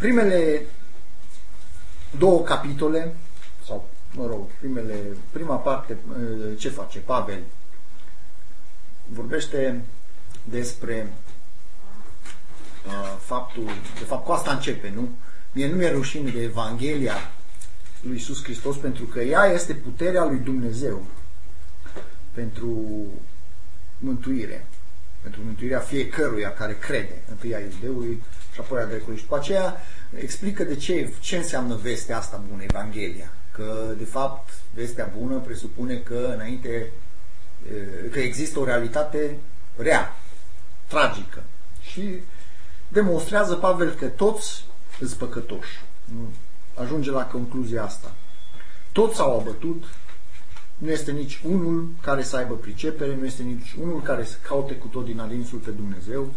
Primele două capitole, sau, mă rog, primele, prima parte, uh, ce face Pavel? Vorbește despre uh, faptul, de fapt cu asta începe, nu? Mie nu e rușine de Evanghelia lui Iisus Hristos pentru că ea este puterea lui Dumnezeu pentru mântuire, pentru mântuirea fiecăruia care crede, întâi a iudeului și apoi a grecului. Și după aceea explică de ce, ce înseamnă vestea asta bună, Evanghelia. Că, de fapt, vestea bună presupune că înainte că există o realitate rea, tragică. Și demonstrează Pavel că toți sunt păcătoși. Ajunge la concluzia asta. Toți au abătut, nu este nici unul care să aibă pricepere, nu este nici unul care să caute cu tot din adinsul pe Dumnezeu.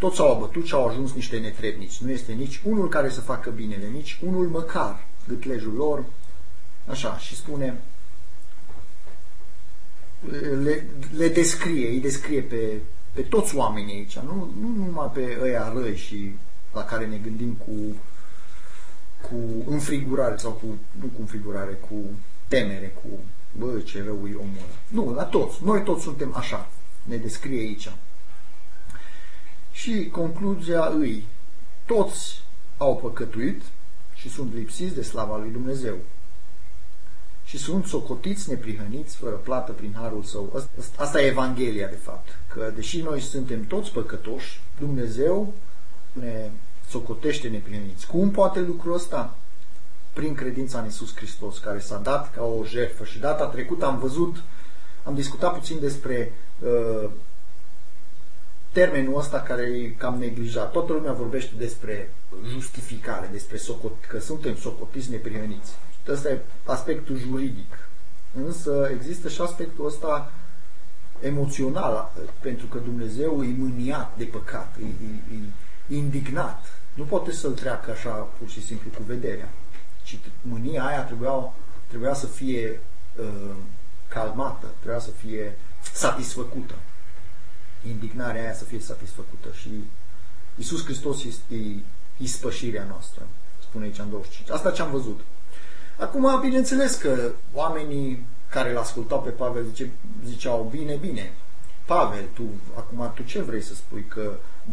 Toți au abătut și au ajuns niște netrebnici. Nu este nici unul care să facă binele, nici unul măcar gâtlejul lor. Așa, și spune, le, le descrie, îi descrie pe, pe toți oamenii aici, nu, nu numai pe ăia răi și la care ne gândim cu, cu înfrigurare sau cu, nu cu înfrigurare, cu temere, cu bă, ce rău e omul ăla. Nu, la toți. Noi toți suntem așa. Ne descrie aici. Și concluzia îi, toți au păcătuit și sunt lipsiți de slava lui Dumnezeu. Și sunt socotiți neprihăniți fără plată prin harul său. Asta e Evanghelia, de fapt. Că deși noi suntem toți păcătoși, Dumnezeu ne socotește neprihăniți. Cum poate lucrul ăsta? prin credința în Isus Hristos, care s-a dat ca o jertfă. Și data trecută am văzut, am discutat puțin despre uh, termenul ăsta care e cam neglijat. Toată lumea vorbește despre justificare, despre socot, că suntem socotiți neprihăniți. Ăsta e aspectul juridic. Însă există și aspectul ăsta emoțional, pentru că Dumnezeu e mâniat de păcat, e, e, e indignat. Nu poate să-l treacă așa pur și simplu cu vederea ci mânia aia trebuia, trebuia să fie uh, calmată, trebuia să fie satisfăcută. Indignarea aia să fie satisfăcută și Iisus Hristos este ispășirea noastră, spune aici în 25. Asta ce am văzut. Acum, bineînțeles că oamenii care l-ascultau pe Pavel zice, ziceau, bine, bine, Pavel, tu, acum tu ce vrei să spui? Că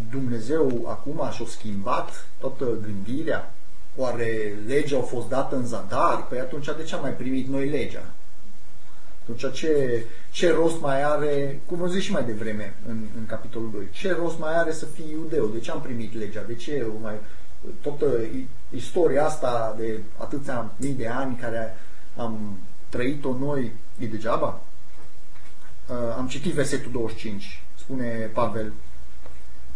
Dumnezeu acum și-a schimbat toată gândirea? Oare legea a fost dată în zadar? Păi atunci de ce am mai primit noi legea? Atunci ce, ce rost mai are, cum am zis și mai devreme în, în capitolul 2, ce rost mai are să fii iudeu? De ce am primit legea? De ce mai, toată istoria asta de atâția mii de ani care am trăit-o noi e degeaba? Uh, am citit versetul 25, spune Pavel,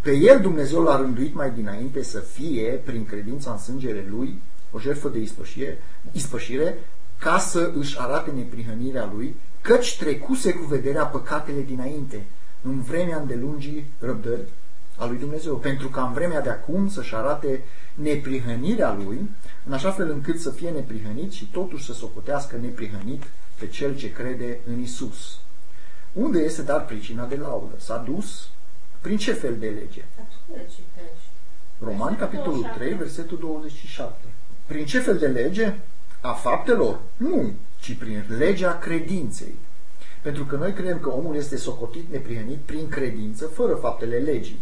pe el Dumnezeu l-a rânduit mai dinainte să fie, prin credința în sângele lui, o jertfă de ispășire, ispășire ca să își arate neprihănirea lui, căci trecuse cu vederea păcatele dinainte, în vremea îndelungii răbdări a lui Dumnezeu, pentru ca în vremea de acum să-și arate neprihănirea lui, în așa fel încât să fie neprihănit și totuși să socotească neprihănit pe cel ce crede în Isus. Unde este dar pricina de laudă? S-a dus prin ce fel de lege? Roman, capitolul 3, versetul 27. Prin ce fel de lege? A faptelor? Nu, ci prin legea credinței. Pentru că noi credem că omul este socotit neprihănit prin credință, fără faptele legii.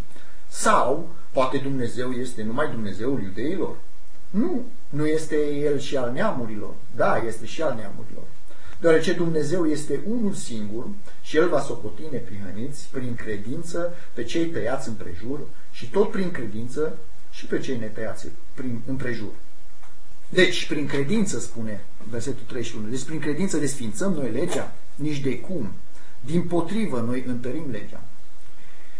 Sau, poate Dumnezeu este numai Dumnezeul iudeilor? Nu, nu este El și al neamurilor. Da, este și al neamurilor deoarece Dumnezeu este unul singur și El va socoti neprihăniți prin credință pe cei tăiați împrejur și tot prin credință și pe cei netăiați prin împrejur. Deci, prin credință, spune versetul 31, deci prin credință desfințăm noi legea? Nici de cum. Din potrivă, noi întărim legea.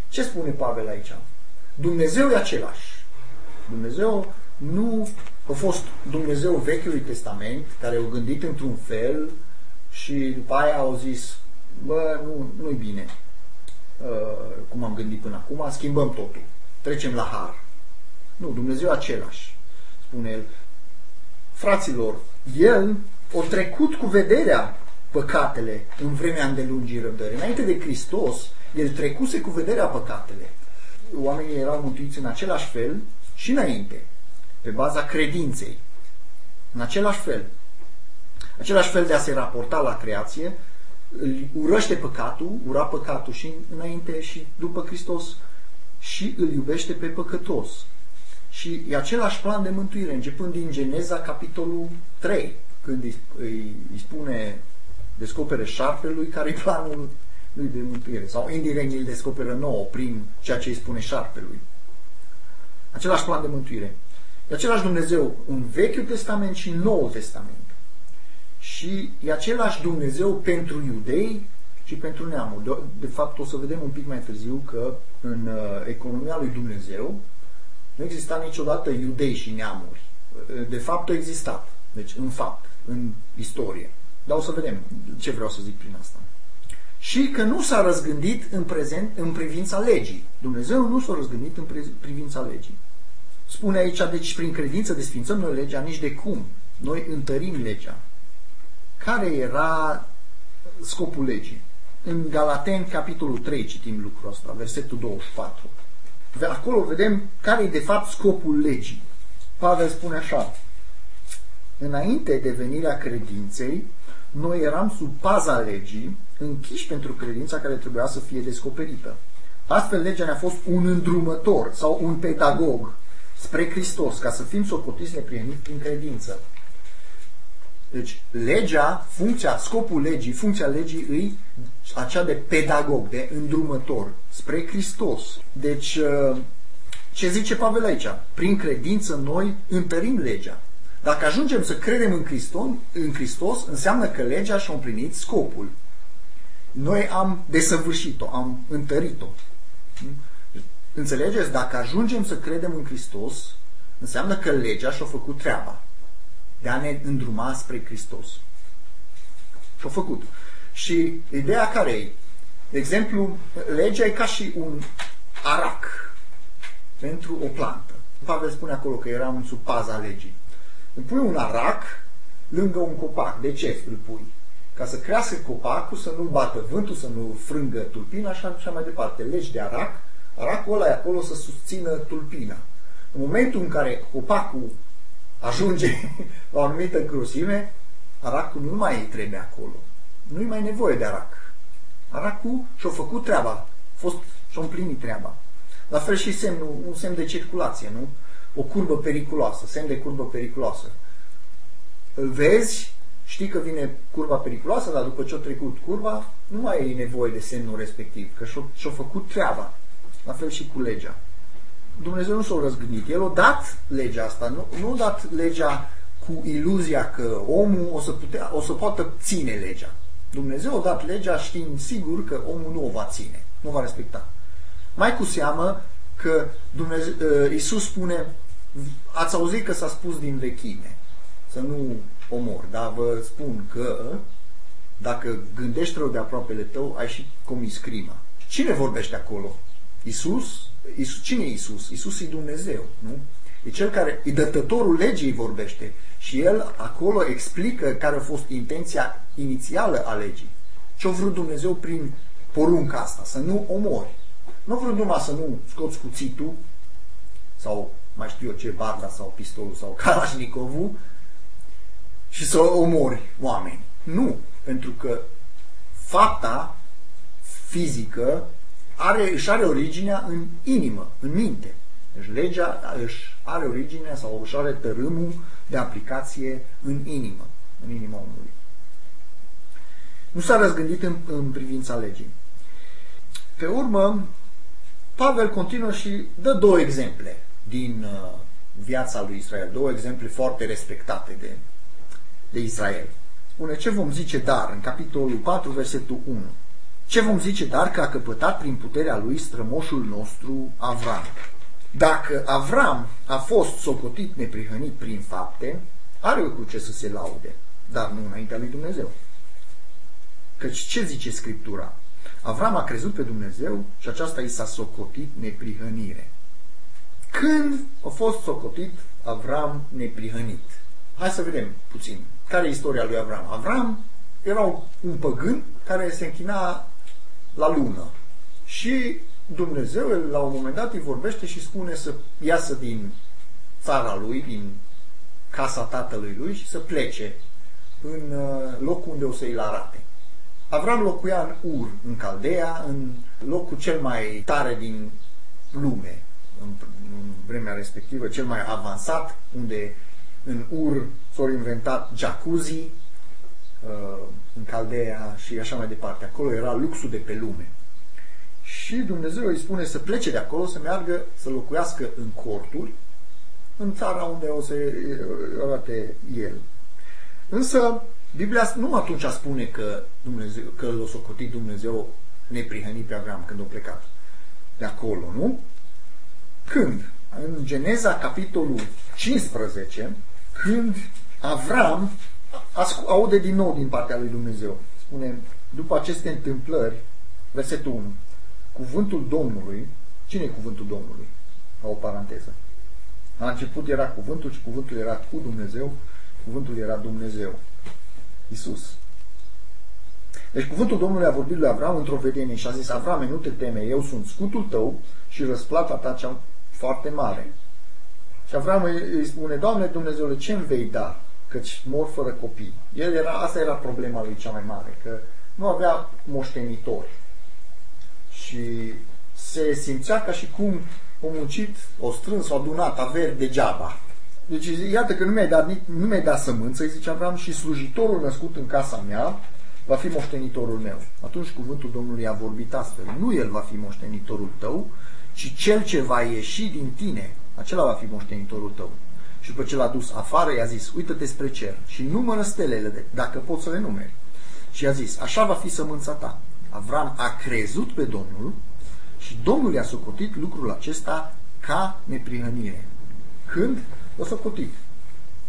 Ce spune Pavel aici? Dumnezeu e același. Dumnezeu nu a fost Dumnezeu Vechiului Testament, care a gândit într-un fel, și după aia au zis, bă, nu, nu-i bine uh, cum am gândit până acum, schimbăm totul, trecem la har. Nu, Dumnezeu același, spune el. Fraților, el a trecut cu vederea păcatele în vremea îndelungii răbdării. Înainte de Hristos, el trecuse cu vederea păcatele. Oamenii erau mântuiți în același fel și înainte. pe baza credinței. În același fel, același fel de a se raporta la creație, urăște păcatul, ura păcatul și înainte și după Hristos și îl iubește pe păcătos. Și e același plan de mântuire, începând din Geneza, capitolul 3, când îi, îi, îi spune, descopere șarpelui care e planul lui de mântuire. Sau indirect îl descoperă nouă prin ceea ce îi spune șarpelui. Același plan de mântuire. E același Dumnezeu în Vechiul Testament și în Noul Testament. Și e același Dumnezeu pentru iudei și pentru neamul. De, de fapt, o să vedem un pic mai târziu că în uh, economia lui Dumnezeu nu exista niciodată iudei și neamuri. De fapt, a existat. Deci, în fapt, în istorie. Dar o să vedem ce vreau să zic prin asta. Și că nu s-a răzgândit în prezent în privința legii. Dumnezeu nu s-a răzgândit în privința legii. Spune aici, deci prin credință desfințăm noi legea nici de cum. Noi întărim legea. Care era scopul legii? În Galaten, capitolul 3, citim lucrul ăsta, versetul 24. Acolo vedem care e de fapt scopul legii. Pavel spune așa, Înainte de venirea credinței, noi eram sub paza legii, închiși pentru credința care trebuia să fie descoperită. Astfel, legea ne-a fost un îndrumător sau un pedagog spre Hristos, ca să fim socotiți neprieniți prin credință. Deci, legea, funcția, scopul legii, funcția legii îi acea de pedagog, de îndrumător, spre Hristos. Deci, uh, ce zice Pavel aici? Prin credință noi întărim legea. Dacă ajungem să credem în Hristos, în Hristos înseamnă că legea și-a împlinit scopul. Noi am desăvârșit-o, am întărit-o. Înțelegeți? Dacă ajungem să credem în Hristos, înseamnă că legea și-a făcut treaba de a ne îndruma spre Hristos. Și-a făcut. Și ideea care e? De exemplu, legea e ca și un arac pentru o plantă. Pavel spune acolo că eram sub paza legii. Îmi pui un arac lângă un copac. De ce îl pui? Ca să crească copacul, să nu bată vântul, să nu frângă tulpina și așa mai departe. Legi de arac, aracul ăla e acolo să susțină tulpina. În momentul în care copacul ajunge la o anumită grosime, aracul nu mai trebuie acolo. Nu-i mai nevoie de arac. Aracul și-a făcut treaba, fost, și-a împlinit treaba. La fel și semnul, un semn de circulație, nu? O curbă periculoasă, semn de curbă periculoasă. Îl vezi, știi că vine curba periculoasă, dar după ce a trecut curba, nu mai ai nevoie de semnul respectiv, că și-a, și făcut treaba. La fel și cu legea. Dumnezeu nu s-a răzgândit. El a dat legea asta, nu, nu a dat legea cu iluzia că omul o să, putea, o să poată ține legea. Dumnezeu a dat legea știind sigur că omul nu o va ține, nu o va respecta. Mai cu seamă că Dumnezeu, uh, Iisus spune, ați auzit că s-a spus din vechime, să nu omor, dar vă spun că dacă gândești rău de aproapele tău, ai și comis crima. Cine vorbește acolo? Isus? Isus cine e Isus? Isus e Dumnezeu, nu? E cel care, e dătătorul legii vorbește. Și el acolo explică care a fost intenția inițială a legii. Ce-a vrut Dumnezeu prin porunca asta? Să nu omori. Nu a vrut numai să nu scoți cuțitul sau mai știu eu ce, barda sau pistolul sau Kalashnikovul și să omori oameni. Nu, pentru că fapta fizică are, își are originea în inimă, în minte. Deci legea își are originea sau își are tărâmul de aplicație în inimă, în inima omului. Nu s-a răzgândit în, în privința legii. Pe urmă, Pavel continuă și dă două exemple din uh, viața lui Israel, două exemple foarte respectate de, de Israel. Spune, ce vom zice dar, în capitolul 4, versetul 1. Ce vom zice dar că a căpătat prin puterea lui strămoșul nostru Avram? Dacă Avram a fost socotit neprihănit prin fapte, are cu ce să se laude, dar nu înaintea lui Dumnezeu. Căci ce zice Scriptura? Avram a crezut pe Dumnezeu și aceasta i s-a socotit neprihănire. Când a fost socotit Avram neprihănit? Hai să vedem puțin. Care e istoria lui Avram? Avram era un păgân care se închina la lună. Și Dumnezeu, la un moment dat, îi vorbește și spune să iasă din țara lui, din casa tatălui lui și să plece în uh, locul unde o să i-l arate. Avram locuia în Ur, în Caldea, în locul cel mai tare din lume, în, în vremea respectivă, cel mai avansat, unde în Ur s-au inventat jacuzzi, uh, în Caldea și așa mai departe. Acolo era luxul de pe lume. Și Dumnezeu îi spune să plece de acolo, să meargă, să locuiască în corturi, în țara unde o să arate el. Însă, Biblia nu atunci spune că, Dumnezeu, că l-a socotit Dumnezeu neprihănit pe Avram când a plecat de acolo, nu? Când? În Geneza, capitolul 15, când Avram aude din nou din partea lui Dumnezeu. Spune, după aceste întâmplări, versetul 1, cuvântul Domnului, cine e cuvântul Domnului? Ca o paranteză. La început era cuvântul și cuvântul era cu Dumnezeu, cuvântul era Dumnezeu. Isus. Deci cuvântul Domnului a vorbit lui Avram într-o vedenie și a zis, Avrame, nu te teme, eu sunt scutul tău și răsplata ta cea foarte mare. Și Avram îi spune, Doamne Dumnezeule, ce îmi vei da? Căci mor fără copii. El era, asta era problema lui cea mai mare, că nu avea moștenitori. Și se simțea ca și cum o muncit, o strâns, o adunat averi degeaba. Deci iată că nu mi-ai dat, nu mi-ai dat sămânță, îi zice Avram, și slujitorul născut în casa mea va fi moștenitorul meu. Atunci cuvântul Domnului a vorbit astfel. Nu el va fi moștenitorul tău, ci cel ce va ieși din tine, acela va fi moștenitorul tău. Și după ce l-a dus afară, i-a zis, uită-te spre cer și numără stelele, de, dacă poți să le numeri. Și i-a zis, așa va fi sămânța ta. Avram a crezut pe Domnul și Domnul i-a socotit lucrul acesta ca neprihănire. Când? O socotit.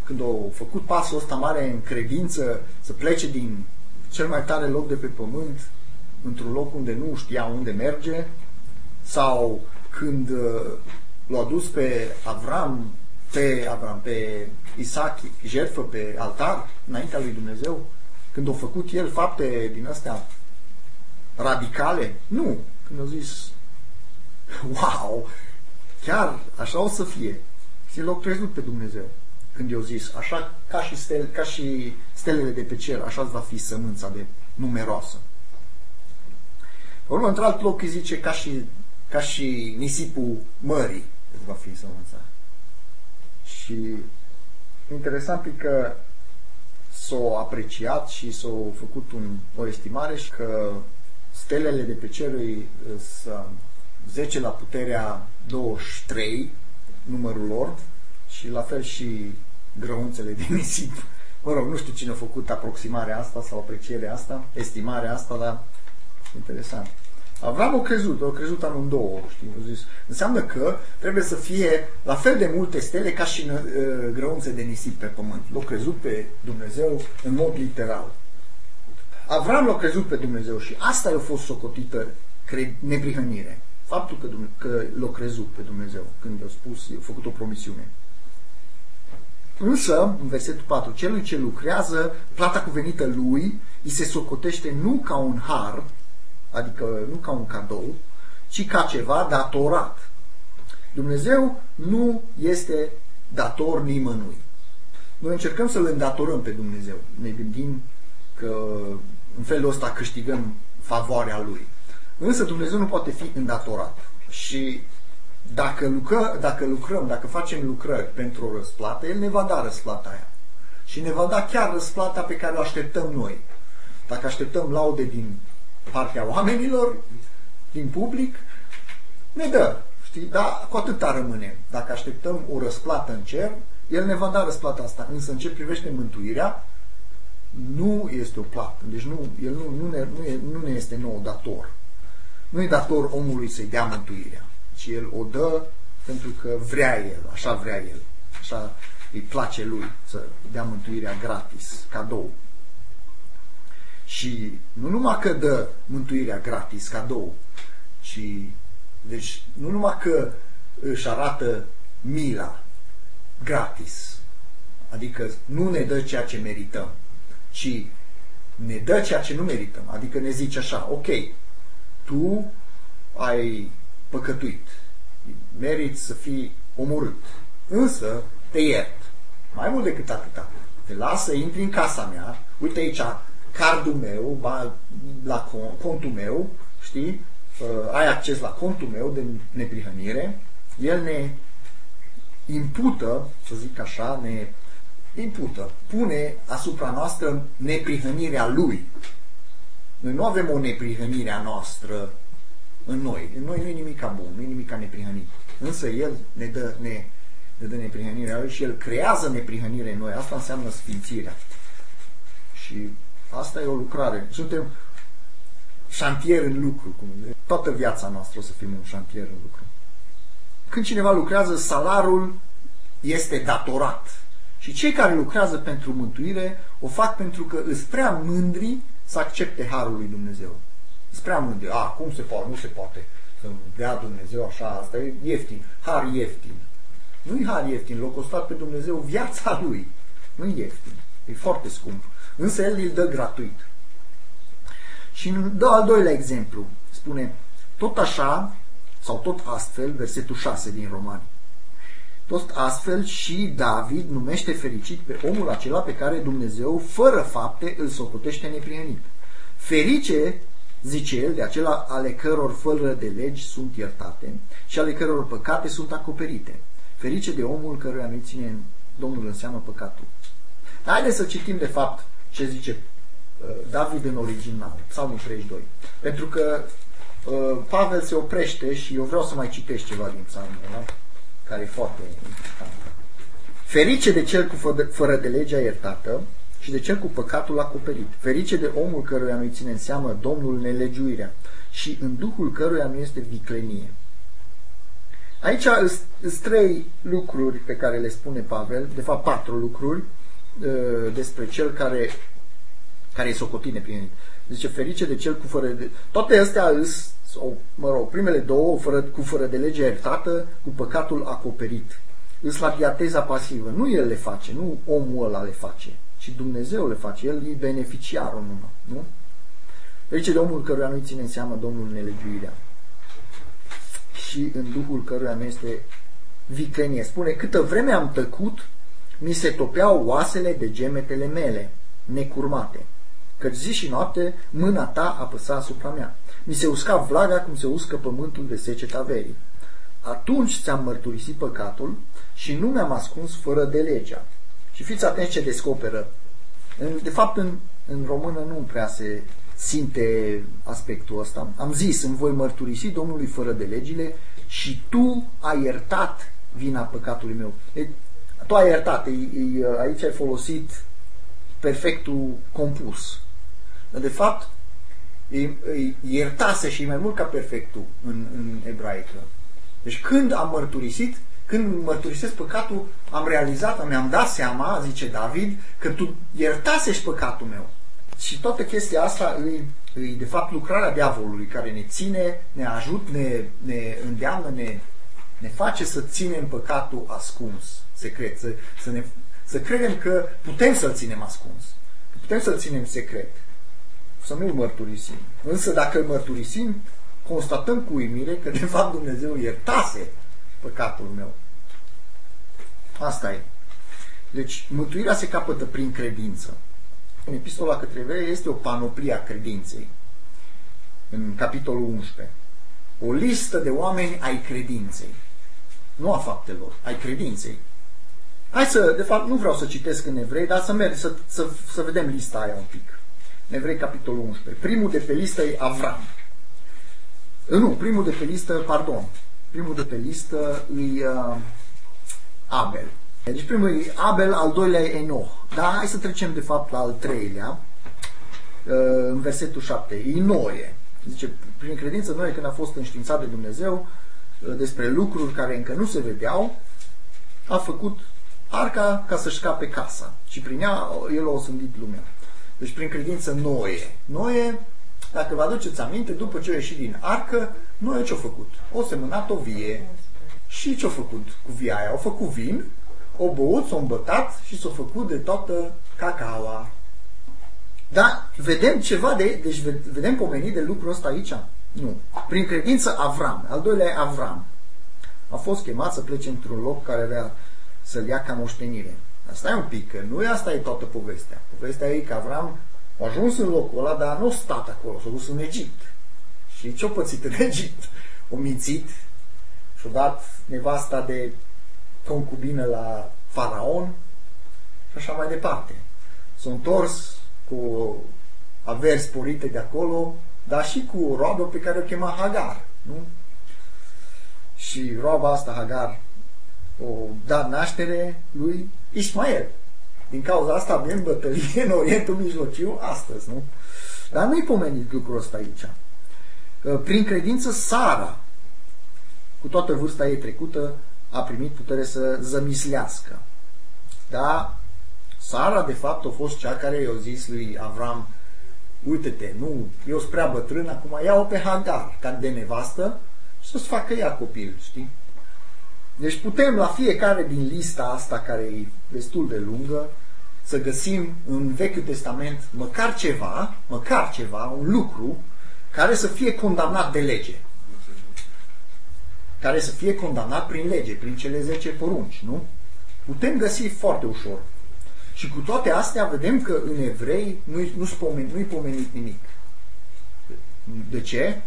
Când a făcut pasul ăsta mare în credință să plece din cel mai tare loc de pe pământ într-un loc unde nu știa unde merge sau când uh, l-a dus pe Avram, pe Avram, pe Isaac, jertfă pe altar înaintea lui Dumnezeu, când a făcut el fapte din astea radicale? Nu. Când a zis, wow, chiar așa o să fie. Și l-a crezut pe Dumnezeu. Când i-a zis, așa ca și, stel, ca și stelele de pe cer, așa va fi sămânța de numeroasă. Urmă, într-alt loc îi zice, ca și, ca și nisipul mării va fi sămânța. Și interesant e că s-au apreciat și s-au făcut un, o estimare și că stelele de pe cer sunt 10 la puterea 23 numărul lor și la fel și grăunțele de nisip. Mă rog, nu știu cine a făcut aproximarea asta sau aprecierea asta, estimarea asta, dar interesant. Avram o crezut, o crezut amândouă, știi, o zis. Înseamnă că trebuie să fie la fel de multe stele ca și uh, grăunțe de nisip pe pământ. L-a crezut pe Dumnezeu în mod literal. Avram l-a crezut pe Dumnezeu și asta i-a fost socotită neprihănire. Faptul că, că l-a crezut pe Dumnezeu când i-a spus, i-a făcut o promisiune. Însă, în versetul 4, celui ce lucrează, plata cuvenită lui, îi se socotește nu ca un har, adică nu ca un cadou, ci ca ceva datorat. Dumnezeu nu este dator nimănui. Noi încercăm să-L îndatorăm pe Dumnezeu. Ne gândim că în felul ăsta câștigăm favoarea Lui. Însă Dumnezeu nu poate fi îndatorat. Și dacă, lucră, dacă lucrăm, dacă facem lucrări pentru o răsplată, El ne va da răsplata aia. Și ne va da chiar răsplata pe care o așteptăm noi. Dacă așteptăm laude din partea oamenilor, din public, ne dă. Știi? Dar cu atâta rămâne. Dacă așteptăm o răsplată în cer, El ne va da răsplata asta. Însă în ce privește mântuirea, nu este o plată. Deci nu, El nu, nu, ne, nu, e, nu ne este nou dator. Nu e dator omului să-i dea mântuirea, ci El o dă pentru că vrea El, așa vrea El. Așa îi place Lui să dea mântuirea gratis, cadou. Și nu numai că dă mântuirea gratis, cadou, ci deci nu numai că își arată mila gratis, adică nu ne dă ceea ce merităm, ci ne dă ceea ce nu merităm. Adică ne zice așa, ok, tu ai păcătuit, meriți să fii omorât, însă te iert. Mai mult decât atâta. Te las să intri în casa mea, uite aici cardul meu, la contul meu, știi? Uh, ai acces la contul meu de neprihănire, el ne impută, să zic așa, ne impută, pune asupra noastră neprihănirea lui. Noi nu avem o neprihănire a noastră în noi. În noi nu e nimic bun, nu e nimic neprihănit. Însă El ne dă, ne, ne dă neprihănirea Lui și El creează neprihănire în noi. Asta înseamnă sfințirea. Și asta e o lucrare. Suntem șantier în lucru. Cum, toată viața noastră o să fim un șantier în lucru. Când cineva lucrează, salarul este datorat. Și cei care lucrează pentru mântuire o fac pentru că îți prea mândri să accepte harul lui Dumnezeu. Îți prea mândri. A, cum se poate? Nu se poate să-mi dea Dumnezeu așa, asta e ieftin. Har ieftin. Nu-i har ieftin, l-a costat pe Dumnezeu viața lui. nu e ieftin. E foarte scump. Însă El îl dă gratuit. Și dă al doilea exemplu. Spune, tot așa, sau tot astfel, versetul 6 din Romani. Tot astfel și David numește fericit pe omul acela pe care Dumnezeu, fără fapte, îl socotește neprihănit. Ferice, zice el, de acela ale căror fără de legi sunt iertate și ale căror păcate sunt acoperite. Ferice de omul căruia nu ține Domnul înseamnă păcatul. Haideți să citim de fapt ce zice uh, David în original, Psalmul 32. Pentru că uh, Pavel se oprește și eu vreau să mai citesc ceva din psalmul ăla care e foarte important. Ferice de cel cu fără de legea iertată și de cel cu păcatul acoperit. Ferice de omul căruia nu-i ține în seamă Domnul nelegiuirea și în duhul căruia nu este viclenie. Aici sunt trei lucruri pe care le spune Pavel, de fapt patru lucruri uh, despre cel care, care e socotine prin Zice, ferice de cel cu fără de... Toate astea îs sau, mă rog, primele două, fără, cu fără de lege iertată, cu păcatul acoperit. Îs la diateza pasivă. Nu el le face, nu omul ăla le face, ci Dumnezeu le face. El e beneficiarul numai, nu? Deci de omul căruia nu-i ține în seamă Domnul nelegiuirea. Și în Duhul căruia nu este viclenie. Spune, câtă vreme am tăcut, mi se topeau oasele de gemetele mele, necurmate. Căci zi și noapte mâna ta apăsa asupra mea. Mi se usca vlaga cum se uscă pământul de seceta verii. Atunci ți-am mărturisit păcatul și nu mi-am ascuns fără de legea. Și fiți atenți ce descoperă. De fapt, în, în română nu prea se simte aspectul ăsta. Am zis, îmi voi mărturisi Domnului fără de legile și tu ai iertat vina păcatului meu. E, tu ai iertat, e, e, aici ai folosit perfectul compus. De fapt, iertase și mai mult ca perfectul în, în ebraică. Deci când am mărturisit, când mărturisesc păcatul, am realizat, mi-am dat seama, zice David, că tu iertasești păcatul meu. Și toată chestia asta îi, îi de fapt lucrarea diavolului care ne ține, ne ajută, ne, ne îndeamnă, ne, ne face să ținem păcatul ascuns, secret, să, să, ne, să credem că putem să-l ținem ascuns, putem să-l ținem secret să nu-l mărturisim. Însă dacă îl mărturisim, constatăm cu uimire că de fapt Dumnezeu iertase păcatul meu. Asta e. Deci mântuirea se capătă prin credință. În epistola către evrei este o panoplie a credinței. În capitolul 11. O listă de oameni ai credinței. Nu a faptelor, ai credinței. Hai să, de fapt, nu vreau să citesc în evrei, dar să merg, să, să, să vedem lista aia un pic. Evrei, capitolul 11. Primul de pe listă e Avram. Nu, primul de pe listă, pardon, primul de pe listă e uh, Abel. Deci primul e Abel, al doilea e Enoch. Dar hai să trecem de fapt la al treilea, uh, în versetul 7. E Noe. Zice, prin credință Noe, când a fost înștiințat de Dumnezeu uh, despre lucruri care încă nu se vedeau, a făcut arca ca să-și scape casa. Și prin ea el a osândit lumea. Deci prin credință Noe. Noe, dacă vă aduceți aminte, după ce a ieșit din arcă, Noe ce-a făcut? O semănat o vie. Și ce-a făcut cu via aia? Au făcut vin, o băut, s-o îmbătat și s-a făcut de toată cacaoa. Da, vedem ceva de, deci vedem pomenit de lucrul ăsta aici? Nu. Prin credință Avram, al doilea e Avram. A fost chemat să plece într-un loc care avea să-l ia ca moștenire. Asta e un pic, că nu e asta e toată povestea. Povestea e că Avram a ajuns în locul ăla, dar nu a stat acolo, s-a dus în Egipt. Și ce-a pățit în Egipt? O mințit și-a dat nevasta de concubină la faraon și așa mai departe. S-a întors cu averi sporite de acolo, dar și cu roabă pe care o chema Hagar. Nu? Și roaba asta, Hagar, o dat naștere lui Ismael. Din cauza asta avem bătălie în Orientul Mijlociu astăzi, nu? Dar nu-i pomenit lucrul ăsta aici. Prin credință, Sara, cu toată vârsta ei trecută, a primit putere să zămislească. Da, Sara, de fapt, a fost cea care i-a zis lui Avram, uite-te, nu, eu sunt prea bătrân, acum ia-o pe Hagar, ca de nevastă, și să-ți facă ea copil, știi? Deci putem la fiecare din lista asta, care e destul de lungă, să găsim în Vechiul Testament măcar ceva, măcar ceva, un lucru care să fie condamnat de lege. Care să fie condamnat prin lege, prin cele 10 porunci, nu? Putem găsi foarte ușor. Și cu toate astea vedem că în evrei nu-i, nu pomenit, nu pomenit nimic. De ce?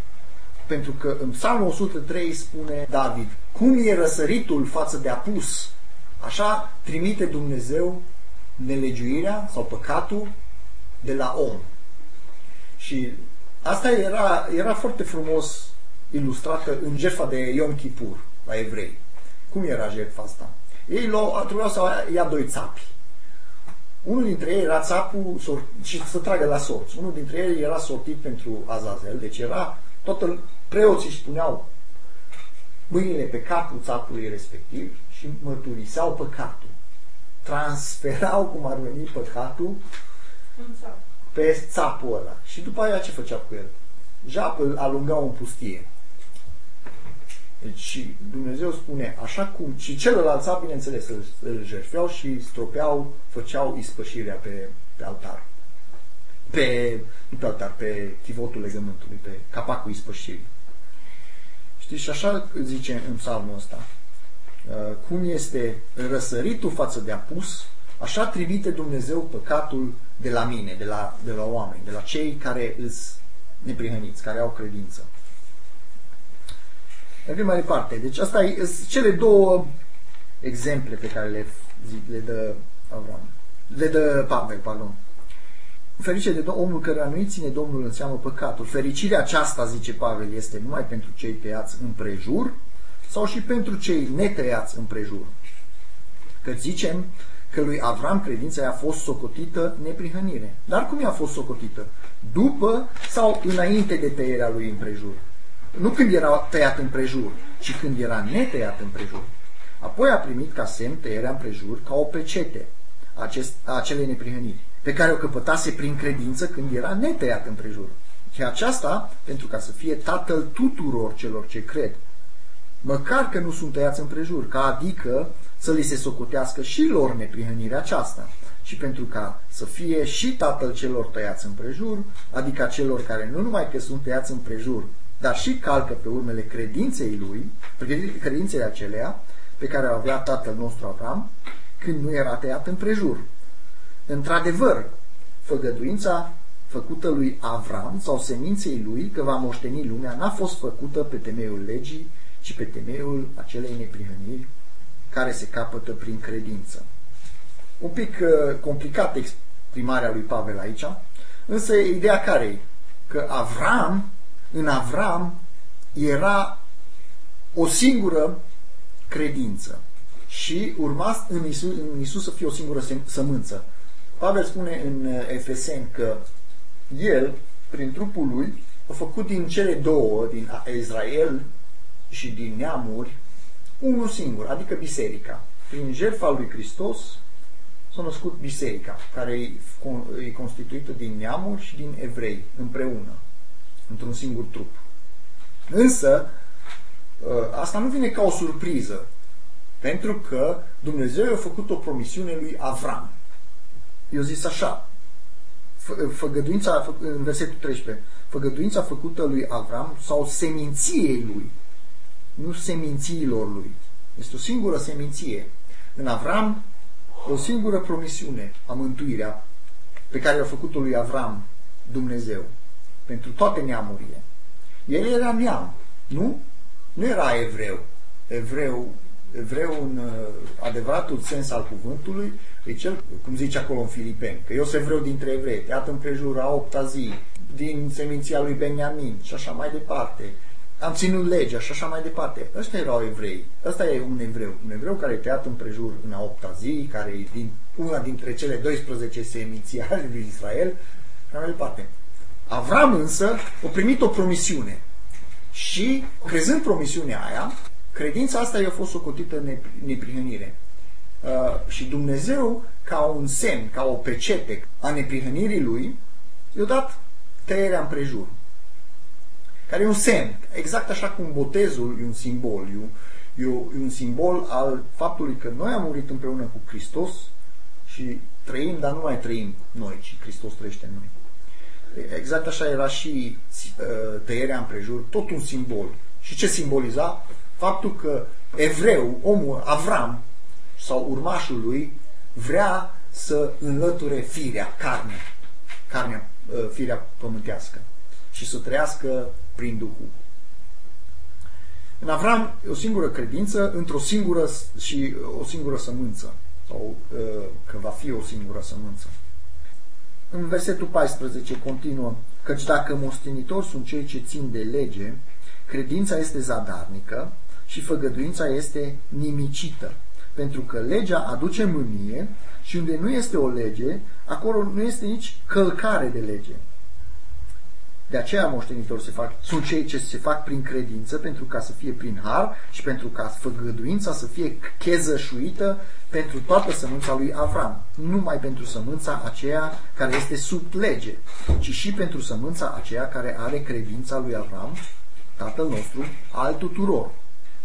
Pentru că în Psalmul 103 spune David, cum e răsăritul față de apus, așa trimite Dumnezeu nelegiuirea sau păcatul de la om. Și asta era, era foarte frumos ilustrată în jertfa de Yom Kippur la evrei. Cum era jertfa asta? Ei trebuiau să ia doi țapi. Unul dintre ei era țapul și să tragă la sorți. Unul dintre ei era sortit pentru Azazel, deci era toată preoții își puneau mâinile pe capul țapului respectiv și mărturiseau păcatul. Transferau, cum ar veni, păcatul pe țapul ăla. Și după aia ce făcea cu el? Jap îl alungau în pustie. Deci Dumnezeu spune, așa cum și celălalt țap, bineînțeles, îl, îl jertfeau și stropeau, făceau ispășirea pe, pe altar. Pe, nu pe altar, pe chivotul legământului, pe capacul ispășirii. Știți, și așa zice în psalmul ăsta. Uh, cum este răsăritul față de apus, așa trimite Dumnezeu păcatul de la mine, de la, de la oameni, de la cei care îs neprihăniți, care au credință. Mergem mai departe. Deci asta e cele două exemple pe care le, le dă Avram. Le dă Pavel, pardon. Ferice de omul care nu ține Domnul în seamă păcatul. Fericirea aceasta, zice Pavel, este numai pentru cei tăiați în prejur sau și pentru cei netăiați în prejur. Că zicem că lui Avram credința i-a fost socotită neprihănire. Dar cum i-a fost socotită? După sau înainte de tăierea lui în prejur? Nu când era tăiat în prejur, ci când era netăiat în prejur. Apoi a primit ca semn tăierea în prejur ca o pecete acest, a acelei neprihăniri pe care o căpătase prin credință când era netăiat împrejur. Și aceasta pentru ca să fie tatăl tuturor celor ce cred, măcar că nu sunt tăiați împrejur, ca adică să li se socotească și lor neprihănirea aceasta, și pentru ca să fie și tatăl celor tăiați împrejur, adică celor care nu numai că sunt tăiați împrejur, dar și calcă pe urmele credinței lui, credințele acelea pe care o avea tatăl nostru Avram, când nu era tăiat împrejur. Într-adevăr, făgăduința făcută lui Avram sau seminței lui că va moșteni lumea n-a fost făcută pe temeiul legii, ci pe temeiul acelei neprihăniri care se capătă prin credință. Un pic uh, complicat exprimarea lui Pavel aici, însă ideea care e? Că Avram, în Avram era o singură credință și urma în Isus, în Isus să fie o singură sămânță. Pavel spune în uh, Efeseni că el, prin trupul lui, a făcut din cele două, din Israel și din neamuri, unul singur, adică biserica. Prin jertfa lui Hristos s-a născut biserica, care e constituită din neamuri și din evrei, împreună, într-un singur trup. Însă, uh, asta nu vine ca o surpriză, pentru că Dumnezeu a făcut o promisiune lui Avram eu zis așa, făgăduința, în versetul 13, făgăduința făcută lui Avram sau seminției lui, nu semințiilor lui. Este o singură seminție. În Avram, o singură promisiune a mântuirea pe care a făcut-o lui Avram Dumnezeu pentru toate neamurile. El era neam, nu? Nu era evreu. Evreu, evreu în uh, adevăratul sens al cuvântului, e cel, cum zice acolo în Filipeni, că eu sunt evreu dintre evrei, iată împrejur a opta zi, din seminția lui Beniamin și așa mai departe. Am ținut legea și așa mai departe. Ăștia erau evrei. Ăsta e un evreu. Un evreu care e tăiat împrejur în a opta zi, care e din, una dintre cele 12 seminții ale lui Israel și așa mai departe. Avram însă a primit o promisiune și, crezând promisiunea aia, credința asta i-a fost socotită neprihănire. Uh, și Dumnezeu, ca un semn, ca o pecete a neprihănirii lui, i-a dat tăierea împrejur. Care e un semn, exact așa cum botezul e un simbol, e, e, e un simbol al faptului că noi am murit împreună cu Hristos și trăim, dar nu mai trăim noi, ci Hristos trăiește în noi. Exact așa era și uh, tăierea împrejur, tot un simbol. Și ce simboliza? Faptul că evreu, omul, Avram, sau urmașul lui, vrea să înlăture firea, carne, carnea, uh, firea pământească și să trăiască prin Duhul. În Avram e o singură credință într-o singură și o singură sămânță, sau uh, că va fi o singură sămânță. În versetul 14 continuă, căci dacă moștenitori sunt cei ce țin de lege, credința este zadarnică și făgăduința este nimicită. Pentru că legea aduce mânie și unde nu este o lege, acolo nu este nici călcare de lege. De aceea moștenitori se fac, sunt cei ce se fac prin credință pentru ca să fie prin har și pentru ca făgăduința să fie chezășuită pentru toată sămânța lui Avram. Nu numai pentru sămânța aceea care este sub lege, ci și pentru sămânța aceea care are credința lui Avram, tatăl nostru, al tuturor.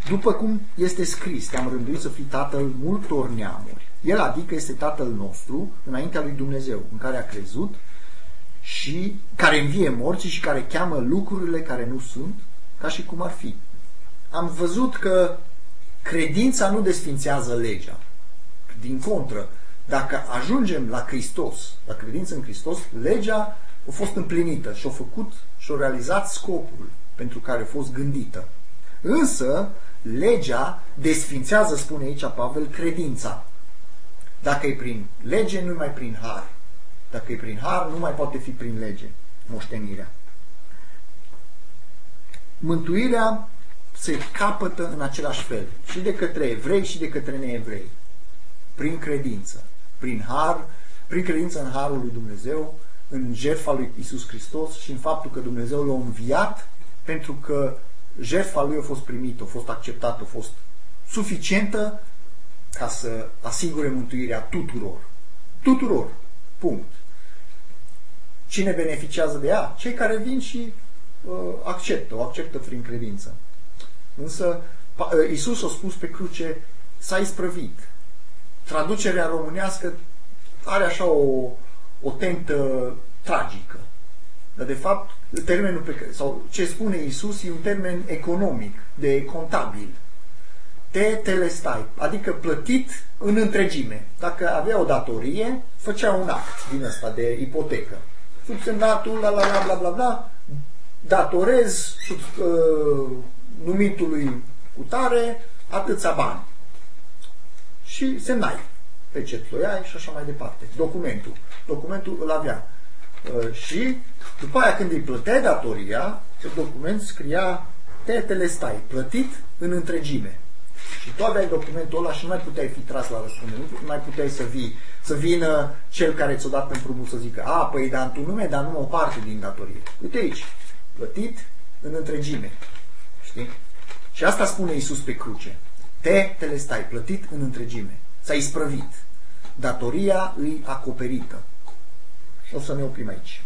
După cum este scris, te-am rânduit să fii tatăl multor neamuri. El adică este tatăl nostru înaintea lui Dumnezeu, în care a crezut și care învie morții și care cheamă lucrurile care nu sunt, ca și cum ar fi. Am văzut că credința nu desfințează legea. Din contră, dacă ajungem la Hristos, la credință în Hristos, legea a fost împlinită și a făcut și a realizat scopul pentru care a fost gândită. Însă, legea desfințează, spune aici Pavel, credința. Dacă e prin lege, nu mai prin har. Dacă e prin har, nu mai poate fi prin lege, moștenirea. Mântuirea se capătă în același fel, și de către evrei și de către neevrei, prin credință, prin har, prin credință în harul lui Dumnezeu, în jertfa lui Isus Hristos și în faptul că Dumnezeu l-a înviat pentru că jertfa lui a fost primită, a fost acceptată, a fost suficientă ca să asigure mântuirea tuturor. Tuturor. Punct. Cine beneficiază de ea? Cei care vin și uh, acceptă, o acceptă prin credință. Însă uh, Isus a spus pe cruce, s-a isprăvit. Traducerea românească are așa o, o tentă tragică. Dar de fapt, termenul pe care, sau ce spune Isus e un termen economic, de contabil. Te telestai, adică plătit în întregime. Dacă avea o datorie, făcea un act din ăsta de ipotecă subsemnatul, la la la bla bla bla, datorez sub, uh, numitului cutare atâția bani. Și semnai pe ce ploiai și așa mai departe. Documentul. Documentul îl avea. Uh, și după aia când îi plăteai datoria, pe document scria te telestai, plătit în întregime. Și tu aveai documentul ăla și nu mai puteai fi tras la răspundere, nu mai puteai să vii, să vină cel care ți-o dat împrumut să zică, a, păi, dar în tu nume, dar nu o parte din datorie. Uite aici, plătit în întregime. Știi? Și asta spune Isus pe cruce. Te telestai, plătit în întregime. S-a isprăvit. Datoria îi acoperită. Și o să ne oprim aici.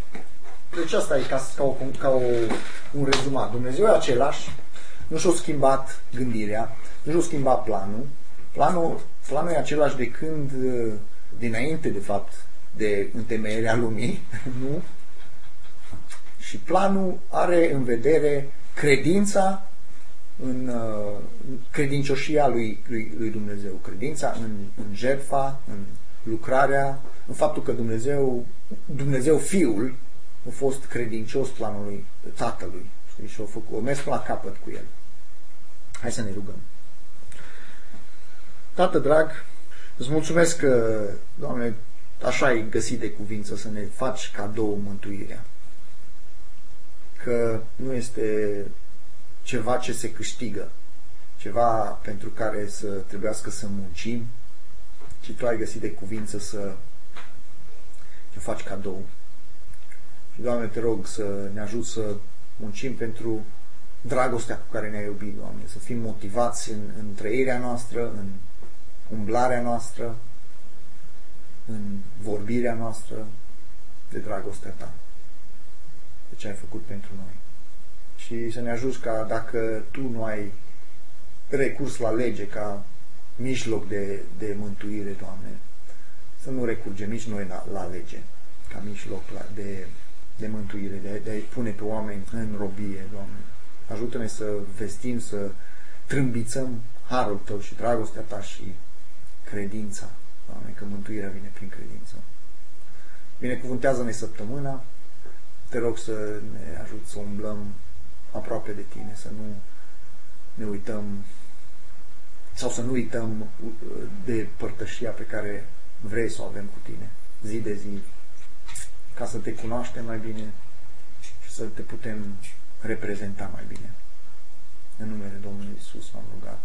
Deci asta e ca, ca, o, ca o, un rezumat. Dumnezeu e același, nu și-a schimbat gândirea, nu și-a schimbat planul. Planul, planul e același de când, dinainte, de fapt, de întemeierea lumii, nu? Și planul are în vedere credința în uh, credincioșia lui, lui, lui Dumnezeu, credința în, în jertfa, în lucrarea, în faptul că Dumnezeu, Dumnezeu Fiul a fost credincios planului Tatălui știi, și a, făcut, a mers la capăt cu el. Hai să ne rugăm. Tată drag, îți mulțumesc că, Doamne, așa ai găsit de cuvință să ne faci cadou mântuirea. Că nu este ceva ce se câștigă, ceva pentru care să trebuiască să muncim, ci Tu ai găsit de cuvință să ne faci cadou. Și, Doamne, te rog să ne ajut să muncim pentru dragostea cu care ne-ai iubit, Doamne, să fim motivați în, în trăirea noastră, în umblarea noastră, în vorbirea noastră de dragostea Ta, de ce ai făcut pentru noi. Și să ne ajuți ca dacă Tu nu ai recurs la lege ca mijloc de, de mântuire, Doamne, să nu recurgem nici noi la, la lege ca mijloc la, de, de mântuire, de, de a-i pune pe oameni în robie, Doamne. Ajută-ne să vestim, să trâmbițăm harul Tău și dragostea Ta și credința, Doamne, că mântuirea vine prin credință. Binecuvântează-ne săptămâna, te rog să ne ajut să umblăm aproape de Tine, să nu ne uităm sau să nu uităm uh, de părtășia pe care vrei să o avem cu Tine, zi de zi, ca să te cunoaștem mai bine și să te putem reprezenta mai bine. În numele Domnului Isus m-am rugat.